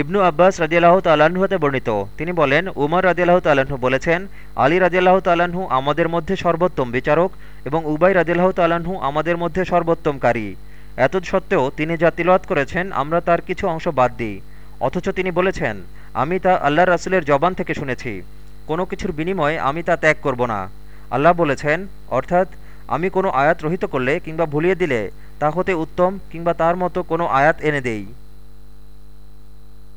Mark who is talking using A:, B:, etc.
A: ইবনু আব্বাস রাজিয়াল্লাহ তাল্লাহ্ন হতে বর্ণিত। তিনি বলেন, উমর রাজিয়াল্লাহ তাল্লাহ্ন বলেছেন, আলী রাজিয়াল্লাহ তাল্লাহ্ন আমাদের মধ্যে সর্বোত্তম বিচারক এবং উবাই রাজিয়াল্লাহ তাল্লাহ্ন আমাদের মধ্যে সর্বোত্তমকারী। এত সত্ত্বেও তিনি যা তিলওয়াত করেছেন, আমরা তার কিছু অংশ বাদ দিই। অথচ তিনি বলেছেন, আমি তা আল্লাহ রাসুলের জবান থেকে শুনেছি। কোনো কিছুর বিনিময়ে আমি তা ত্যাগ করব না। আল্লাহ বলেছেন, অর্থাৎ আমি কোনো আয়াত রহিত করলে কিংবা ভুলিয়ে দিলে তা হতে উত্তম কিংবা তার মতো কোনো আয়াত এনে দেই।